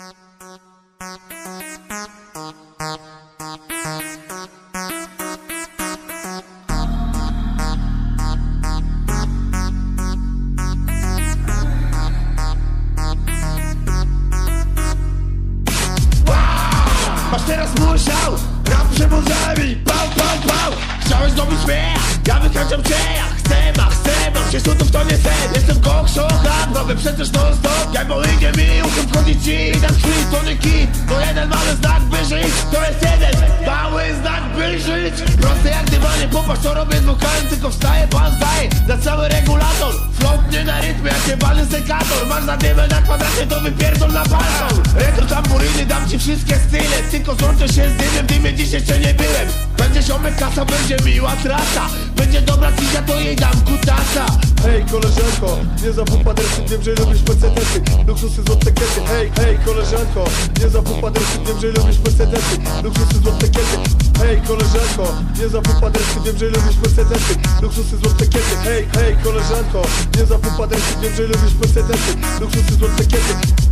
Masz teraz musiał Rap przebudzami Pał, pał, pał. Chciałeś zrobić mnie Ja wykręcam cię Ja chcę, a chcę Mam się cudów to nie sen Jestem kokszocha Nowy przecież non stop Ja bołynie mi Uchem ci dam krwi to jeden mały znak by żyć To jest jeden mały znak by żyć. Prosty jak dywanie Popatrz co robię z wokalem Tylko wstaje banzai Na cały regulator. Flop nie na rytmie Jak jebany sekator Masz za dymę na kwadracie To wypierdol na balkon Retro tamburyny Dam ci wszystkie style Tylko złączę się z dymem dymie dziś jeszcze nie byłem. Będzie ziomek kasa Będzie miła trasa. Będzie dobra cizia To jej dam Hej koleżanko, nie zapób adresy, wiem, że lubisz Mercedesy Luksusy złote kiety, hej, hej koleżanko Nie zapób adresy, wiem, że lubisz Mercedesy Luksusy złote kiety, hej koleżanko Nie zapób adresy, wiem, że lubisz Mercedesy Luksusy złote kiety, hej, hej koleżanko Nie zapób adresy, wiem, że lubisz Mercedesy Luksusy złote kiety